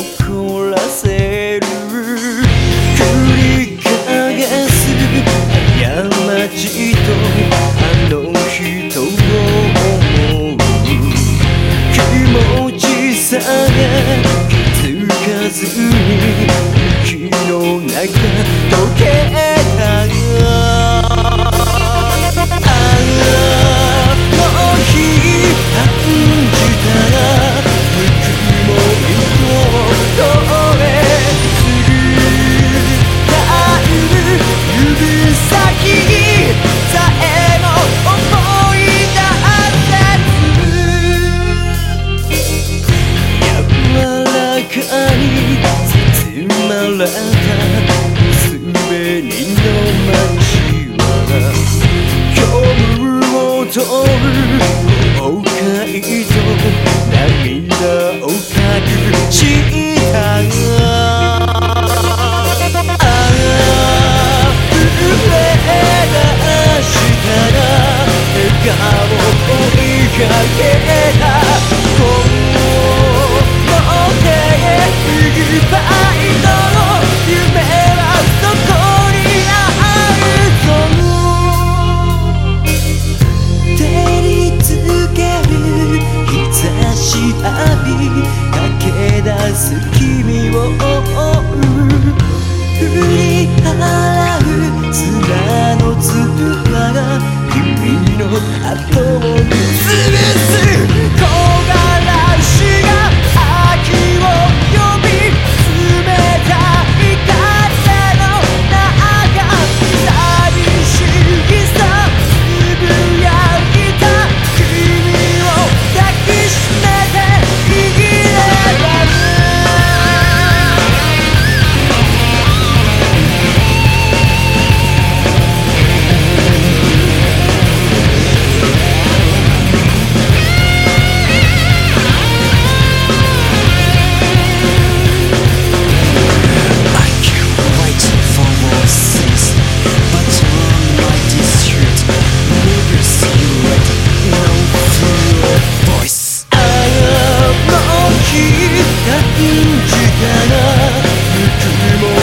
怒らせる。繰り返す過ちとあの人を思う。気持ちさが気づかずに息の中の街は虚無を通る後を潰すない力ぬくも